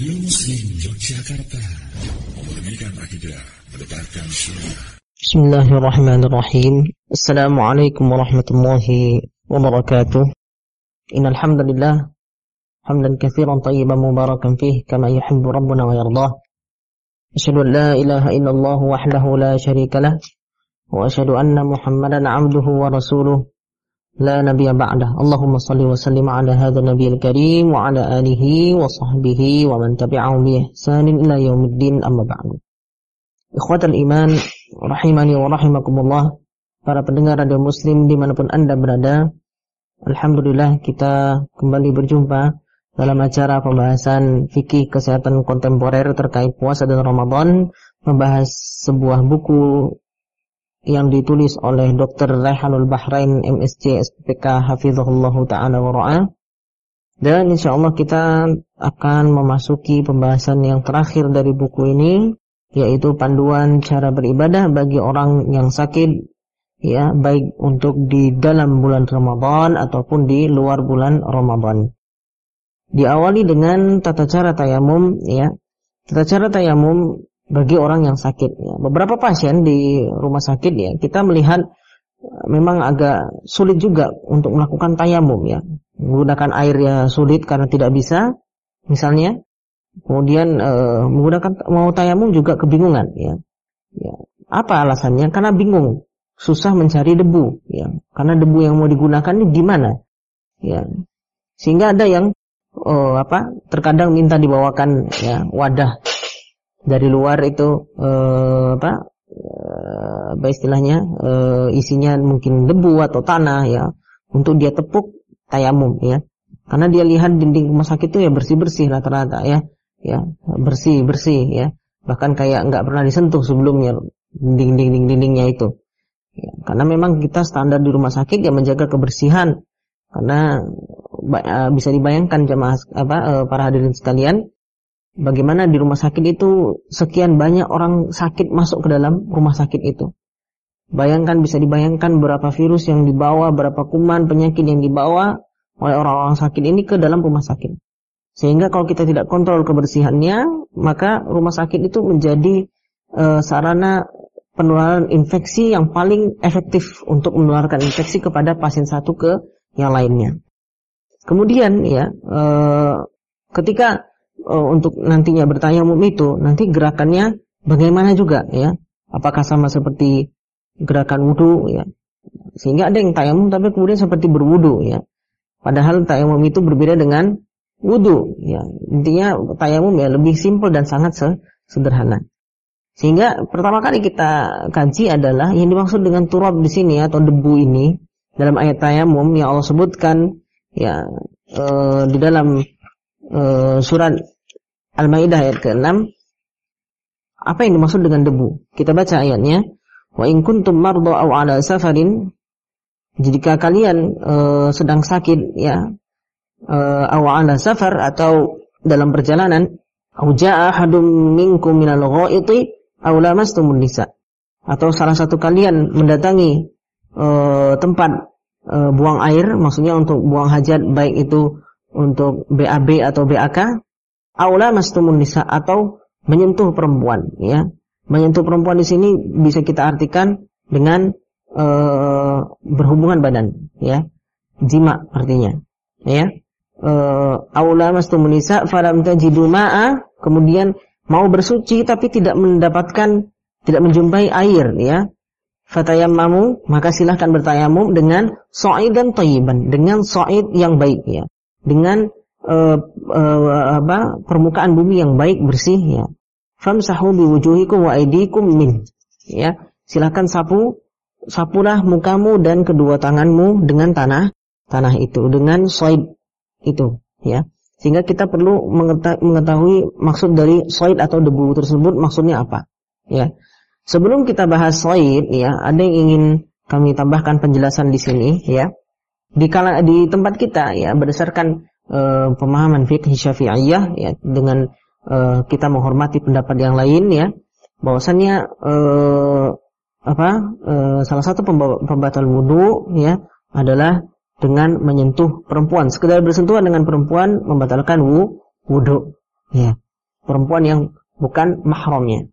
Radio Muslim Yogyakarta Memurnikan akidah Melebarkan sunnah بسم الله الرحمن الرحيم السلام عليكم ورحمة الله وبركاته إن الحمد لله حمدا كثيرا طيبا مباركا فيه كما يحب ربنا ويرضاه أشهد أن لا إله إلا الله وحده لا شريك له وأشهد أن محمدا عبده ورسوله لا نبي بعده اللهم صل وسلم على هذا النبي الكريم وعلى آله وصحبه ومن تبعهم بإحسان إلى يوم الدين أما بعد إخوة الإيمان rahimani wa rahimakumullah para pendengar radio muslim dimanapun anda berada Alhamdulillah kita kembali berjumpa dalam acara pembahasan fikih kesehatan kontemporer terkait puasa dan Ramadan membahas sebuah buku yang ditulis oleh Dr. Raihanul Bahrain MSc SPPK Hafizahullah Ta'ala wa Ra'ah dan insya Allah kita akan memasuki pembahasan yang terakhir dari buku ini yaitu panduan cara beribadah bagi orang yang sakit ya baik untuk di dalam bulan Ramadan ataupun di luar bulan Ramadan. Diawali dengan tata cara tayamum ya. Tata cara tayamum bagi orang yang sakit. Ya. Beberapa pasien di rumah sakit ya kita melihat eh, memang agak sulit juga untuk melakukan tayamum ya. Menggunakan air ya sulit karena tidak bisa misalnya. Kemudian e, menggunakan mau tayamum juga kebingungan ya. ya. Apa alasannya? Karena bingung, susah mencari debu ya. Karena debu yang mau digunakan ini di mana? Ya. Sehingga ada yang oh, apa? Terkadang minta dibawakan ya wadah dari luar itu eh, apa eh, apa istilahnya eh, isinya mungkin debu atau tanah ya untuk dia tepuk tayamum ya. Karena dia lihat dinding rumah sakit itu ya bersih bersih rata-rata ya. Ya bersih bersih ya. Bahkan kayak nggak pernah disentuh sebelumnya dinding dinding dindingnya itu. Ya, karena memang kita standar di rumah sakit ya menjaga kebersihan. Karena eh, bisa dibayangkan jemaah apa eh, para hadirin sekalian Bagaimana di rumah sakit itu sekian banyak orang sakit masuk ke dalam rumah sakit itu. Bayangkan bisa dibayangkan berapa virus yang dibawa, berapa kuman penyakit yang dibawa oleh orang-orang sakit ini ke dalam rumah sakit. Sehingga kalau kita tidak kontrol kebersihannya, maka rumah sakit itu menjadi e, sarana penularan infeksi yang paling efektif untuk menularkan infeksi kepada pasien satu ke yang lainnya. Kemudian ya, e, ketika uh, untuk nantinya bertayamum itu nanti gerakannya bagaimana juga ya? Apakah sama seperti gerakan wudhu ya? Sehingga ada yang tayamum tapi kemudian seperti berwudhu ya? Padahal tayamum itu berbeda dengan wudhu ya? Intinya tayamum ya lebih simpel dan sangat sederhana. Sehingga pertama kali kita kaji adalah yang dimaksud dengan turab di sini atau debu ini dalam ayat tayamum yang Allah sebutkan ya e, di dalam uh, surat Al-Maidah ayat ke-6 apa yang dimaksud dengan debu? Kita baca ayatnya. Wa in kuntum marda aw ala safarin jika kalian uh, sedang sakit ya uh, aw ala safar atau dalam perjalanan aw jaa ahadum minkum minal ghaiti aw lamastumun nisa atau salah satu kalian mendatangi uh, tempat uh, buang air maksudnya untuk buang hajat baik itu untuk BAB atau BAK aula mastumun nisa atau menyentuh perempuan ya. Menyentuh perempuan di sini bisa kita artikan dengan e, berhubungan badan ya. Jima artinya ya. E, aula mastumun nisa falam tajidu ma'a kemudian mau bersuci tapi tidak mendapatkan tidak menjumpai air ya. Fatayammamu maka silahkan bertayamum dengan dan thayyiban dengan sa'id yang baik ya. Dengan uh, uh, apa permukaan bumi yang baik bersih ya. Famsahu biwujuhikum wa aydikum min. Ya, silakan sapu sapulah mukamu dan kedua tanganmu dengan tanah tanah itu dengan soid itu ya. Sehingga kita perlu mengetahui maksud dari soid atau debu tersebut maksudnya apa ya. Sebelum kita bahas soid ya, ada yang ingin kami tambahkan penjelasan di sini ya di kala di tempat kita ya berdasarkan uh, pemahaman fikih Syafi'iyah ya dengan uh, kita menghormati pendapat yang lain ya. Bahwasannya uh, apa uh, salah satu pembatal wudhu ya adalah dengan menyentuh perempuan. Sekedar bersentuhan dengan perempuan membatalkan wudhu ya. Perempuan yang bukan mahramnya.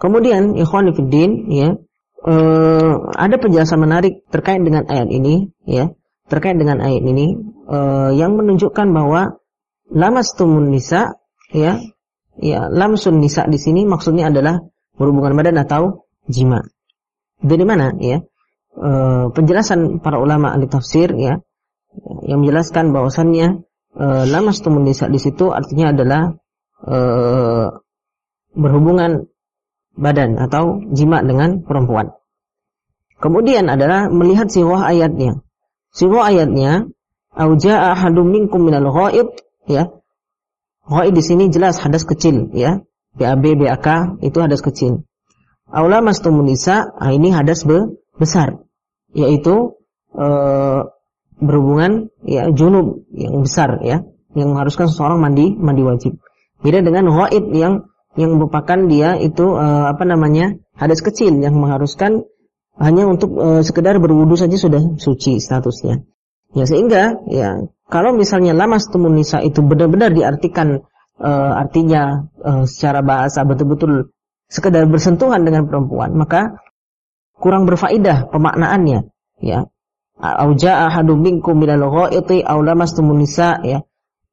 Kemudian ikhwan fiddin ya uh, ada penjelasan menarik terkait dengan ayat ini ya terkait dengan ayat ini uh, yang menunjukkan bahwa lamastumun nisa ya ya lamsun nisa di sini maksudnya adalah berhubungan badan atau jima. Dari mana ya? E, penjelasan para ulama ahli tafsir ya yang menjelaskan bahwasannya e, lamastumun nisa di situ artinya adalah e, berhubungan badan atau jima dengan perempuan. Kemudian adalah melihat siwah ayatnya. Siwah ayatnya auja ahadum minkum minal ghaib ya. Ghaib di sini jelas hadas kecil ya. BAB BAK itu hadas kecil. Aula mastumun nisa ah, ini hadas be besar yaitu e, berhubungan ya junub yang besar ya yang mengharuskan seseorang mandi mandi wajib. Beda dengan ghaib yang yang merupakan dia itu uh, apa namanya hadas kecil yang mengharuskan hanya untuk uh, sekedar berwudu saja sudah suci statusnya. Ya sehingga ya kalau misalnya lamas tumun nisa itu benar-benar diartikan uh, artinya uh, secara bahasa betul-betul sekedar bersentuhan dengan perempuan maka kurang berfaedah pemaknaannya ya. Auja ahadum minkum minal ghaiti aw lamastumun nisa ya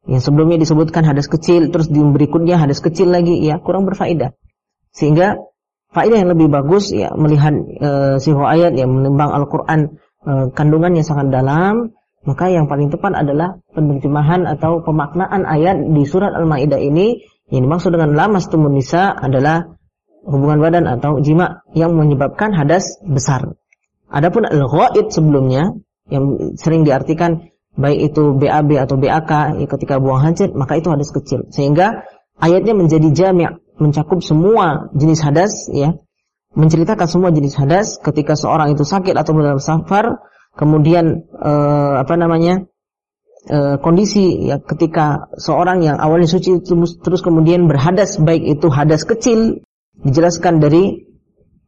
yang sebelumnya disebutkan hadas kecil, terus di berikutnya hadas kecil lagi, ya kurang berfaedah. Sehingga faedah yang lebih bagus ya melihat e, siho ayat yang menimbang Al-Qur'an e, kandungannya sangat dalam, maka yang paling tepat adalah penerjemahan atau pemaknaan ayat di surat Al-Maidah ini yang dimaksud dengan lamas tumun nisa adalah hubungan badan atau jima yang menyebabkan hadas besar. Adapun al-ghaid sebelumnya yang sering diartikan baik itu BAB atau BAK ya ketika buang hajat maka itu hadas kecil sehingga ayatnya menjadi jami' mencakup semua jenis hadas ya menceritakan semua jenis hadas ketika seorang itu sakit atau dalam safar kemudian eh, apa namanya eh, kondisi ya ketika seorang yang awalnya suci terus, terus kemudian berhadas baik itu hadas kecil dijelaskan dari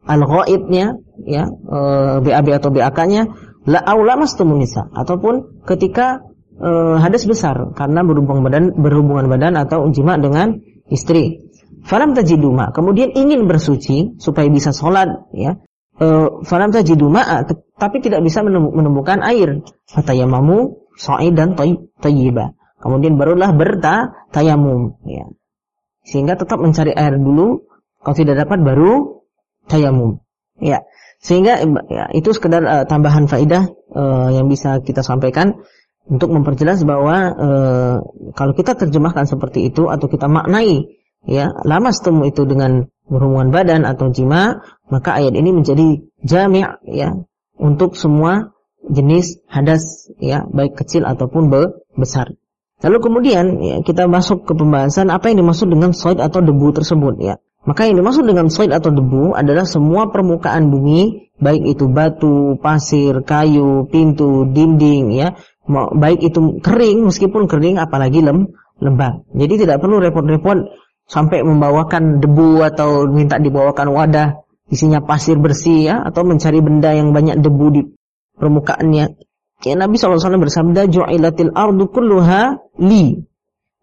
al-ghaibnya ya eh, BAB atau BAK-nya la aula ataupun ketika e, hadas besar karena berhubungan badan berhubungan badan atau jima dengan istri. Falam tajiduma, kemudian ingin bersuci supaya bisa sholat ya. E, falam tajiduma tapi tidak bisa menemukan air. Fatayamamu dan tayyiba. Kemudian barulah bertayamum ya. Sehingga tetap mencari air dulu, kalau tidak dapat baru tayamum. Ya. Sehingga ya, itu sekedar uh, tambahan faidah uh, yang bisa kita sampaikan untuk memperjelas bahwa uh, kalau kita terjemahkan seperti itu atau kita maknai ya lama setemu itu dengan berhubungan badan atau jima maka ayat ini menjadi jami' ya untuk semua jenis hadas ya baik kecil ataupun be besar. Lalu kemudian ya, kita masuk ke pembahasan apa yang dimaksud dengan soid atau debu tersebut ya. Maka yang dimaksud dengan soil atau debu adalah semua permukaan bumi, baik itu batu, pasir, kayu, pintu, dinding, ya, baik itu kering meskipun kering, apalagi lem, lembab. Jadi tidak perlu repot-repot sampai membawakan debu atau minta dibawakan wadah isinya pasir bersih ya, atau mencari benda yang banyak debu di permukaannya. Ya, Nabi SAW bersabda, Ju'ilatil ardu kulluha li,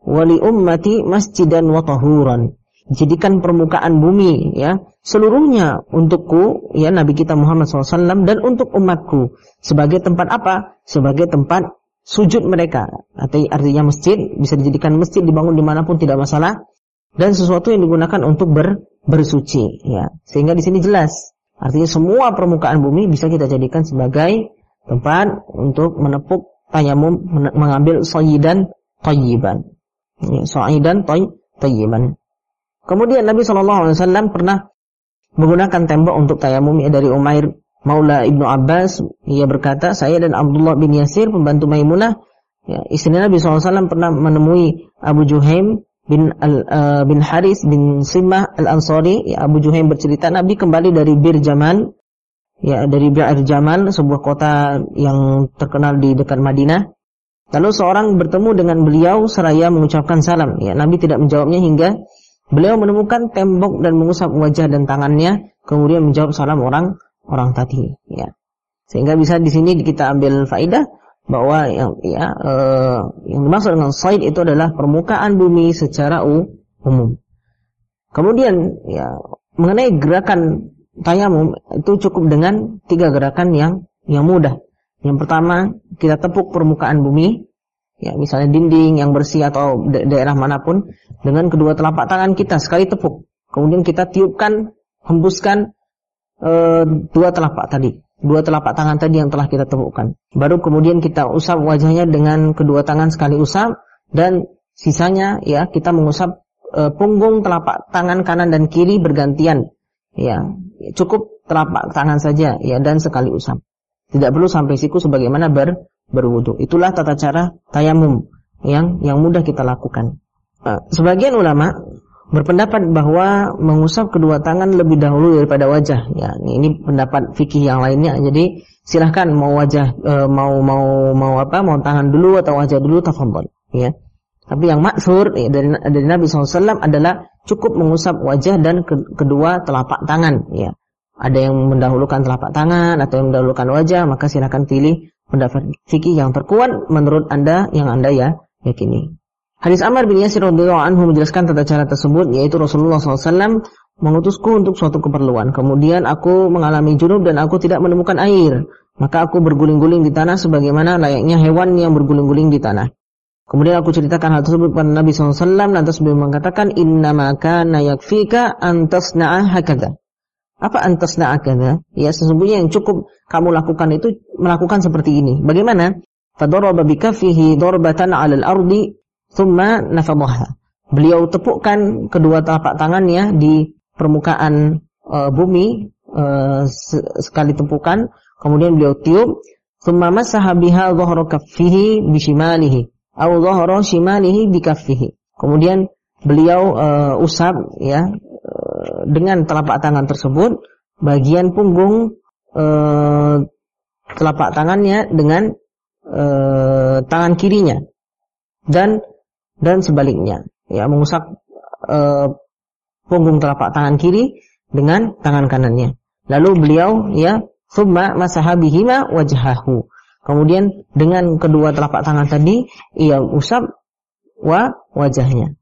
wali ummati masjidan wa tahuran. Jadikan permukaan bumi ya seluruhnya untukku ya Nabi kita Muhammad SAW dan untuk umatku. Sebagai tempat apa? Sebagai tempat sujud mereka. Artinya masjid bisa dijadikan masjid dibangun di mana pun tidak masalah dan sesuatu yang digunakan untuk ber, bersuci ya. Sehingga di sini jelas. Artinya semua permukaan bumi bisa kita jadikan sebagai tempat untuk menepuk tayamum mengambil soyidan tayyiban. Ya, soyidan tayyiban. Kemudian Nabi SAW pernah menggunakan tembok untuk tayamum. Ya, dari Umair Maula Ibnu Abbas. Ia berkata, saya dan Abdullah bin Yasir, pembantu Maimunah, ya, istri Nabi SAW pernah menemui Abu Juhaim bin al, uh, bin Haris bin Simah al-Ansari. Ya, Abu Juhaim bercerita, Nabi kembali dari Bir Jamal, ya dari Bir Jamal, sebuah kota yang terkenal di dekat Madinah. Lalu seorang bertemu dengan beliau seraya mengucapkan salam. Ya, Nabi tidak menjawabnya hingga Beliau menemukan tembok dan mengusap wajah dan tangannya, kemudian menjawab salam orang orang tadi. Ya. Sehingga bisa di sini kita ambil faidah bahwa yang ya uh, yang dimaksud dengan said itu adalah permukaan bumi secara umum. Kemudian ya mengenai gerakan tayamum itu cukup dengan tiga gerakan yang yang mudah. Yang pertama kita tepuk permukaan bumi, ya misalnya dinding yang bersih atau da daerah mana pun dengan kedua telapak tangan kita sekali tepuk. Kemudian kita tiupkan, hembuskan e, dua telapak tadi, dua telapak tangan tadi yang telah kita tepukkan. Baru kemudian kita usap wajahnya dengan kedua tangan sekali usap dan sisanya ya kita mengusap e, punggung telapak tangan kanan dan kiri bergantian. Ya, cukup telapak tangan saja ya dan sekali usap. Tidak perlu sampai siku sebagaimana ber berwudu. Itulah tata cara tayamum yang yang mudah kita lakukan. Nah, sebagian ulama berpendapat bahwa mengusap kedua tangan lebih dahulu daripada wajah. Ya, ini pendapat fikih yang lainnya. Jadi silahkan mau wajah e, mau mau mau apa mau tangan dulu atau wajah dulu tafadhol. Ya. Tapi yang maksur ya, dari dari Nabi SAW adalah cukup mengusap wajah dan ke, kedua telapak tangan. Ya. Ada yang mendahulukan telapak tangan atau yang mendahulukan wajah, maka silakan pilih pendapat fikih yang terkuat menurut anda yang anda ya yakini. Hadis Amr bin Yasir radhiyallahu anhu menjelaskan tata cara tersebut yaitu Rasulullah SAW mengutusku untuk suatu keperluan. Kemudian aku mengalami junub dan aku tidak menemukan air. Maka aku berguling-guling di tanah sebagaimana layaknya hewan yang berguling-guling di tanah. Kemudian aku ceritakan hal tersebut kepada Nabi SAW lantas beliau mengatakan inna maka yakfika antasna'a hakada. Apa antasna'a hakada? Ya sesungguhnya yang cukup kamu lakukan itu melakukan seperti ini. Bagaimana? Fadaraba bikafihi darbatan 'alal ardi thumma nafadhaha. Beliau tepukkan kedua telapak tangannya di permukaan uh, bumi uh, sekali tepukan, kemudian beliau tiup, thumma masaha biha dhahra kaffihi bishimalihi au dhahra shimalihi bikaffihi. Kemudian beliau uh, usap ya uh, dengan telapak tangan tersebut. Bagian punggung uh, telapak tangannya dengan uh, tangan kirinya. Dan dan sebaliknya ya mengusap uh, punggung telapak tangan kiri dengan tangan kanannya lalu beliau ya summa masahabihima wajhahu Kemudian dengan kedua telapak tangan tadi ia usap wa wajahnya.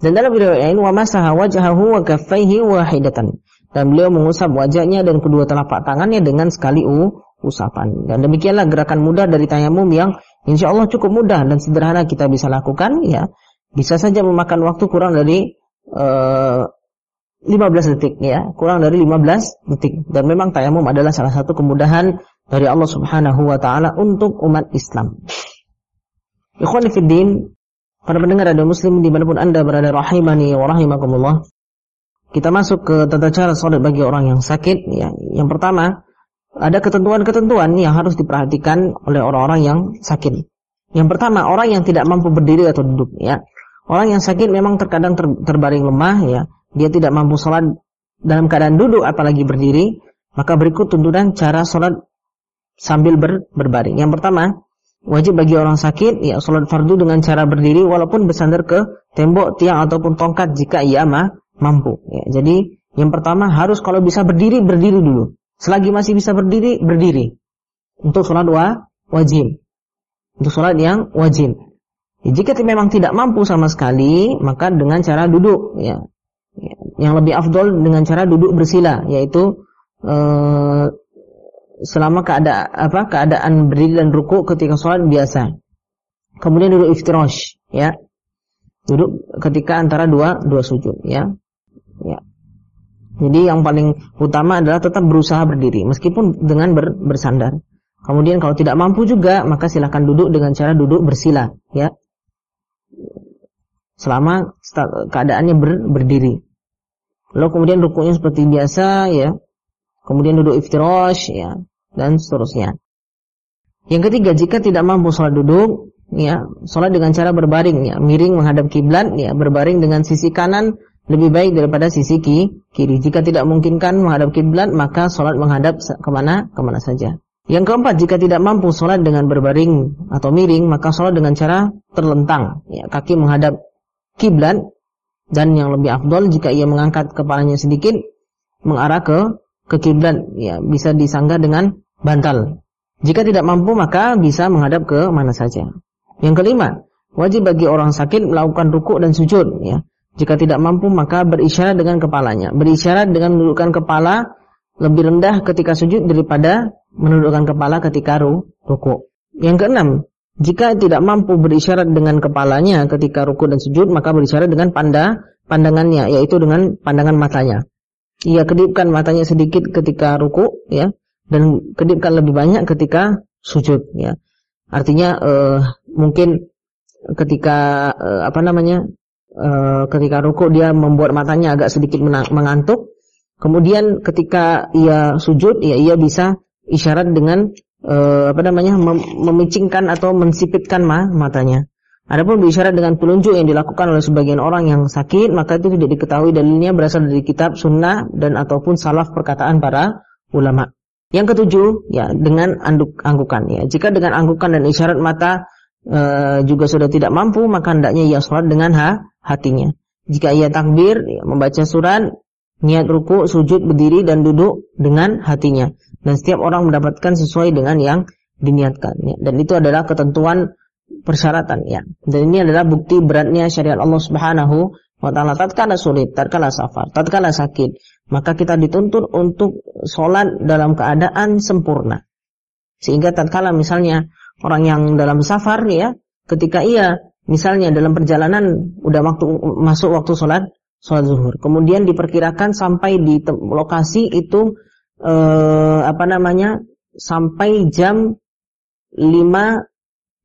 Dan dalam riwayat lain wa masaha wajhahu wa kaffaihi wahidatan. Dan beliau mengusap wajahnya dan kedua telapak tangannya dengan sekali u usapan. Dan demikianlah gerakan mudah dari tayamum yang insya Allah cukup mudah dan sederhana kita bisa lakukan ya. Bisa saja memakan waktu kurang dari uh, eh, 15 detik ya, kurang dari 15 detik. Dan memang tayamum adalah salah satu kemudahan dari Allah Subhanahu wa taala untuk umat Islam. Ikhwani fiddin, para pendengar radio muslim di mana pun anda berada rahimani wa rahimakumullah. Kita masuk ke tata cara salat bagi orang yang sakit. Ya. Yang pertama, ada ketentuan-ketentuan yang harus diperhatikan oleh orang-orang yang sakit. Yang pertama, orang yang tidak mampu berdiri atau duduk. Ya. Orang yang sakit memang terkadang ter terbaring lemah. Ya. Dia tidak mampu sholat dalam keadaan duduk apalagi berdiri. Maka berikut tuntunan cara sholat sambil ber, berbaring. Yang pertama, wajib bagi orang sakit ya salat fardu dengan cara berdiri walaupun bersandar ke tembok, tiang ataupun tongkat jika ia mah mampu. Ya, jadi yang pertama harus kalau bisa berdiri berdiri dulu. Selagi masih bisa berdiri berdiri. Untuk salat wa, wajib. Untuk salat yang wajib. Ya, jika memang tidak mampu sama sekali, maka dengan cara duduk ya. ya yang lebih afdol dengan cara duduk bersila yaitu eh, selama keadaan apa keadaan berdiri dan ruku ketika sholat biasa. Kemudian duduk iftirash, ya. Duduk ketika antara dua dua sujud, ya. Ya. Jadi yang paling utama adalah tetap berusaha berdiri meskipun dengan ber, bersandar. Kemudian kalau tidak mampu juga maka silahkan duduk dengan cara duduk bersila, ya. Selama keadaannya ber, berdiri. Lalu kemudian rukunya seperti biasa, ya kemudian duduk iftirash ya dan seterusnya. Yang ketiga, jika tidak mampu sholat duduk, ya, sholat dengan cara berbaring, ya, miring menghadap kiblat, ya, berbaring dengan sisi kanan lebih baik daripada sisi kiri. Jika tidak memungkinkan menghadap kiblat, maka sholat menghadap ke mana, ke mana saja. Yang keempat, jika tidak mampu sholat dengan berbaring atau miring, maka sholat dengan cara terlentang, ya, kaki menghadap kiblat, dan yang lebih afdol jika ia mengangkat kepalanya sedikit mengarah ke ke kiblat ya bisa disanggah dengan bantal. Jika tidak mampu maka bisa menghadap ke mana saja. Yang kelima, wajib bagi orang sakit melakukan ruku dan sujud ya. Jika tidak mampu maka berisyarat dengan kepalanya. Berisyarat dengan menundukkan kepala lebih rendah ketika sujud daripada menundukkan kepala ketika ruku. Yang keenam, jika tidak mampu berisyarat dengan kepalanya ketika ruku dan sujud, maka berisyarat dengan panda pandangannya, yaitu dengan pandangan matanya. Ia kedipkan matanya sedikit ketika ruku, ya, dan kedipkan lebih banyak ketika sujud, ya. Artinya uh, mungkin ketika uh, apa namanya uh, ketika ruku dia membuat matanya agak sedikit mengantuk. Kemudian ketika ia sujud, ya ia bisa isyarat dengan uh, apa namanya mem memicingkan atau mensipitkan ma matanya. Adapun berisyarat dengan telunjuk yang dilakukan oleh sebagian orang yang sakit, maka itu tidak diketahui dalilnya berasal dari kitab, sunnah dan ataupun salaf perkataan para ulama. Yang ketujuh, ya dengan anduk anggukan. Ya, jika dengan anggukan dan isyarat mata e, juga sudah tidak mampu, maka hendaknya ia sholat dengan ha, hatinya. Jika ia takbir, ya, membaca surat, niat ruku, sujud, berdiri dan duduk dengan hatinya. Dan setiap orang mendapatkan sesuai dengan yang diniatkan. Ya. Dan itu adalah ketentuan persyaratan ya. Dan ini adalah bukti beratnya syariat Allah Subhanahu wa taala. Tatkala sulit, tatkala safar, tatkala sakit, maka kita dituntut untuk sholat dalam keadaan sempurna. Sehingga tatkala misalnya orang yang dalam safar ya, ketika ia misalnya dalam perjalanan udah waktu masuk waktu sholat sholat zuhur, kemudian diperkirakan sampai di lokasi itu eh, apa namanya sampai jam 5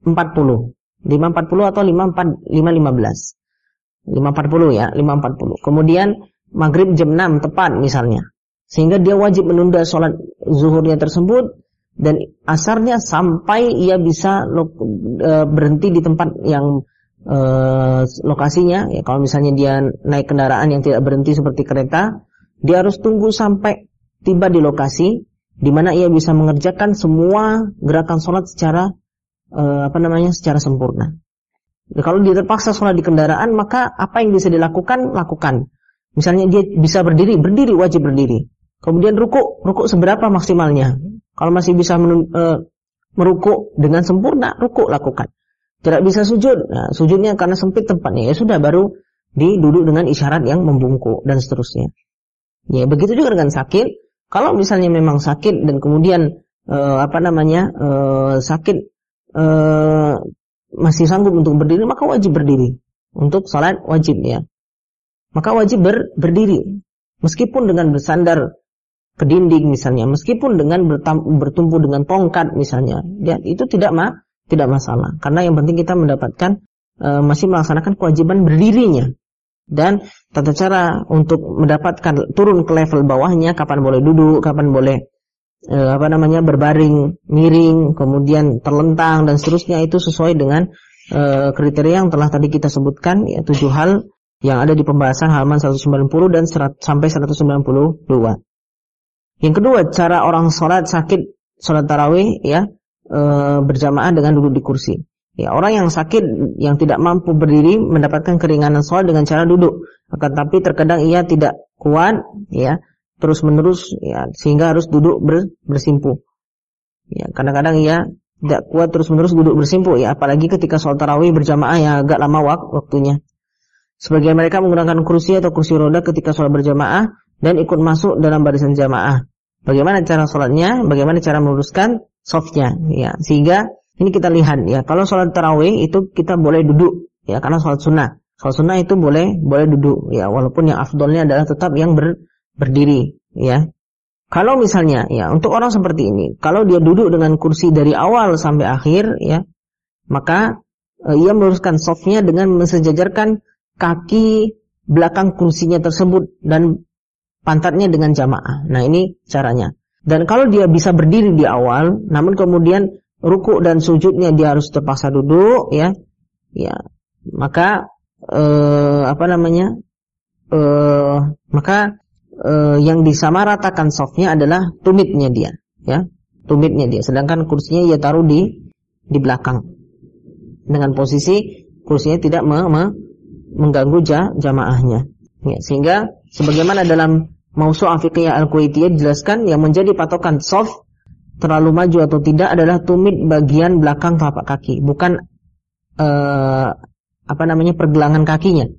40. 5.40 atau 5.4 5.15. 5.40 ya, 5.40. Kemudian maghrib jam 6 tepat misalnya. Sehingga dia wajib menunda sholat zuhurnya tersebut dan asarnya sampai ia bisa e, berhenti di tempat yang e, lokasinya. Ya, kalau misalnya dia naik kendaraan yang tidak berhenti seperti kereta, dia harus tunggu sampai tiba di lokasi di mana ia bisa mengerjakan semua gerakan sholat secara uh, apa namanya secara sempurna. Nah, kalau dia terpaksa sholat di kendaraan, maka apa yang bisa dilakukan, lakukan. Misalnya dia bisa berdiri, berdiri wajib berdiri. Kemudian ruku, ruku seberapa maksimalnya? Kalau masih bisa uh, merukuk dengan sempurna, ruku lakukan. Tidak bisa sujud, nah, sujudnya karena sempit tempatnya, ya sudah baru diduduk dengan isyarat yang membungkuk dan seterusnya. Ya begitu juga dengan sakit. Kalau misalnya memang sakit dan kemudian uh, apa namanya uh, sakit uh, masih sanggup untuk berdiri maka wajib berdiri untuk salat wajib ya maka wajib ber, berdiri meskipun dengan bersandar ke dinding misalnya meskipun dengan bertumpu dengan tongkat misalnya ya itu tidak ma tidak masalah karena yang penting kita mendapatkan uh, masih melaksanakan kewajiban berdirinya dan tata cara untuk mendapatkan turun ke level bawahnya kapan boleh duduk kapan boleh e, apa namanya berbaring, miring, kemudian terlentang dan seterusnya itu sesuai dengan e, kriteria yang telah tadi kita sebutkan ya tujuh hal yang ada di pembahasan halaman 190 dan serat, sampai 192. Yang kedua, cara orang sholat sakit sholat tarawih ya e, berjamaah dengan duduk di kursi. Ya, orang yang sakit yang tidak mampu berdiri mendapatkan keringanan sholat dengan cara duduk. Akan tapi terkadang ia tidak kuat ya terus menerus ya sehingga harus duduk ber, bersimpu. Ya, kadang-kadang ya tidak kuat terus menerus duduk bersimpu ya apalagi ketika sholat tarawih berjamaah yang agak lama wak waktunya. Sebagian mereka menggunakan kursi atau kursi roda ketika sholat berjamaah dan ikut masuk dalam barisan jamaah. Bagaimana cara sholatnya? Bagaimana cara meluruskan softnya? Ya, sehingga ini kita lihat ya kalau sholat tarawih itu kita boleh duduk ya karena sholat sunnah. Sholat sunnah itu boleh boleh duduk ya walaupun yang afdolnya adalah tetap yang ber, berdiri ya. Kalau misalnya ya untuk orang seperti ini, kalau dia duduk dengan kursi dari awal sampai akhir ya, maka e, ia meluruskan softnya dengan mensejajarkan kaki belakang kursinya tersebut dan pantatnya dengan jamaah. Nah ini caranya. Dan kalau dia bisa berdiri di awal, namun kemudian ruku dan sujudnya dia harus terpaksa duduk ya, ya maka eh, apa namanya, eh, maka uh, yang disamaratakan softnya adalah tumitnya dia, ya, tumitnya dia. Sedangkan kursinya ia taruh di di belakang dengan posisi kursinya tidak me, me, mengganggu ja, jamaahnya. Ya, sehingga sebagaimana dalam Mausu'ah Fiqhiyah Al-Kuwaitiyah dijelaskan yang menjadi patokan soft terlalu maju atau tidak adalah tumit bagian belakang telapak kaki, bukan uh, apa namanya pergelangan kakinya.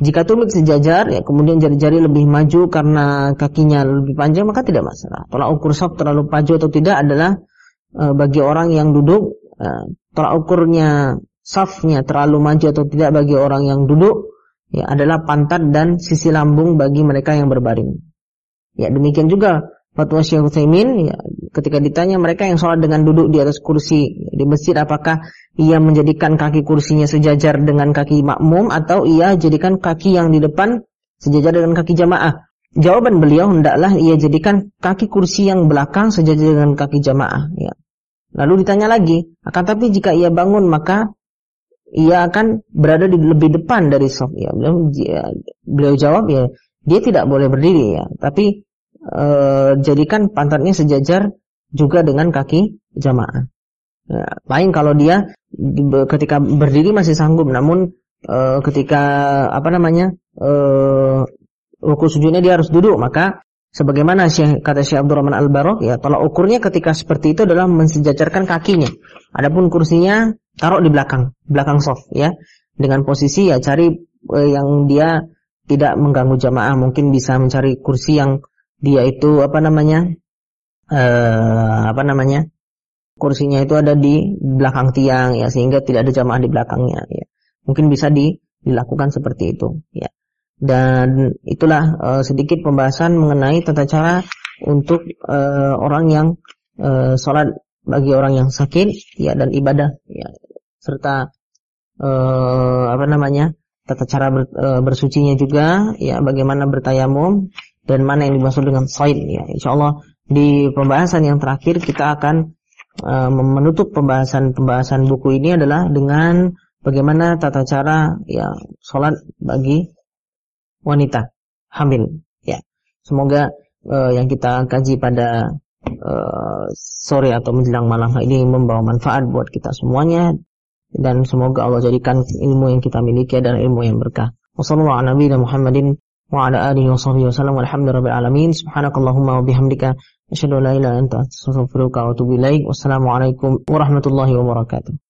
Jika tumit sejajar, ya kemudian jari-jari lebih maju karena kakinya lebih panjang, maka tidak masalah. Tolak ukur soft terlalu maju atau tidak adalah e, bagi orang yang duduk. E, tolak ukurnya softnya terlalu maju atau tidak bagi orang yang duduk, ya adalah pantat dan sisi lambung bagi mereka yang berbaring. Ya demikian juga fatwa Syekh Utsaimin ya, ketika ditanya mereka yang sholat dengan duduk di atas kursi di masjid apakah ia menjadikan kaki kursinya sejajar dengan kaki makmum atau ia jadikan kaki yang di depan sejajar dengan kaki jamaah. Jawaban beliau hendaklah ia jadikan kaki kursi yang belakang sejajar dengan kaki jamaah. Ya. Lalu ditanya lagi, akan tapi jika ia bangun maka ia akan berada di lebih depan dari soft. Ya, beliau, ya, beliau jawab ya dia tidak boleh berdiri ya, tapi e, jadikan pantatnya sejajar juga dengan kaki jamaah. Ya, lain kalau dia ketika berdiri masih sanggup, namun e, ketika apa namanya e, ruku sujudnya dia harus duduk, maka sebagaimana Syekh, kata Syekh Abdurrahman Al Barok, ya tolak ukurnya ketika seperti itu adalah mensejajarkan kakinya. Adapun kursinya taruh di belakang, belakang soft, ya dengan posisi ya cari e, yang dia tidak mengganggu jamaah, mungkin bisa mencari kursi yang dia itu apa namanya eh, apa namanya kursinya itu ada di belakang tiang ya sehingga tidak ada jamaah di belakangnya ya. Mungkin bisa di, dilakukan seperti itu ya. Dan itulah uh, sedikit pembahasan mengenai tata cara untuk uh, orang yang uh, sholat bagi orang yang sakit ya dan ibadah ya. Serta uh, apa namanya tata cara ber, uh, bersucinya juga ya bagaimana bertayamum dan mana yang dimaksud dengan said ya. Insyaallah di pembahasan yang terakhir kita akan uh, menutup pembahasan-pembahasan buku ini adalah dengan bagaimana tata cara ya sholat bagi wanita. Hamil ya. Semoga uh, yang kita kaji pada uh, sore atau menjelang malam ini membawa manfaat buat kita semuanya. Dan semoga Allah jadikan ilmu yang kita miliki adalah ilmu yang berkah. Wassalamualaikum warahmatullahi wabarakatuh. Wassalamualaikum warahmatullahi wabarakatuh.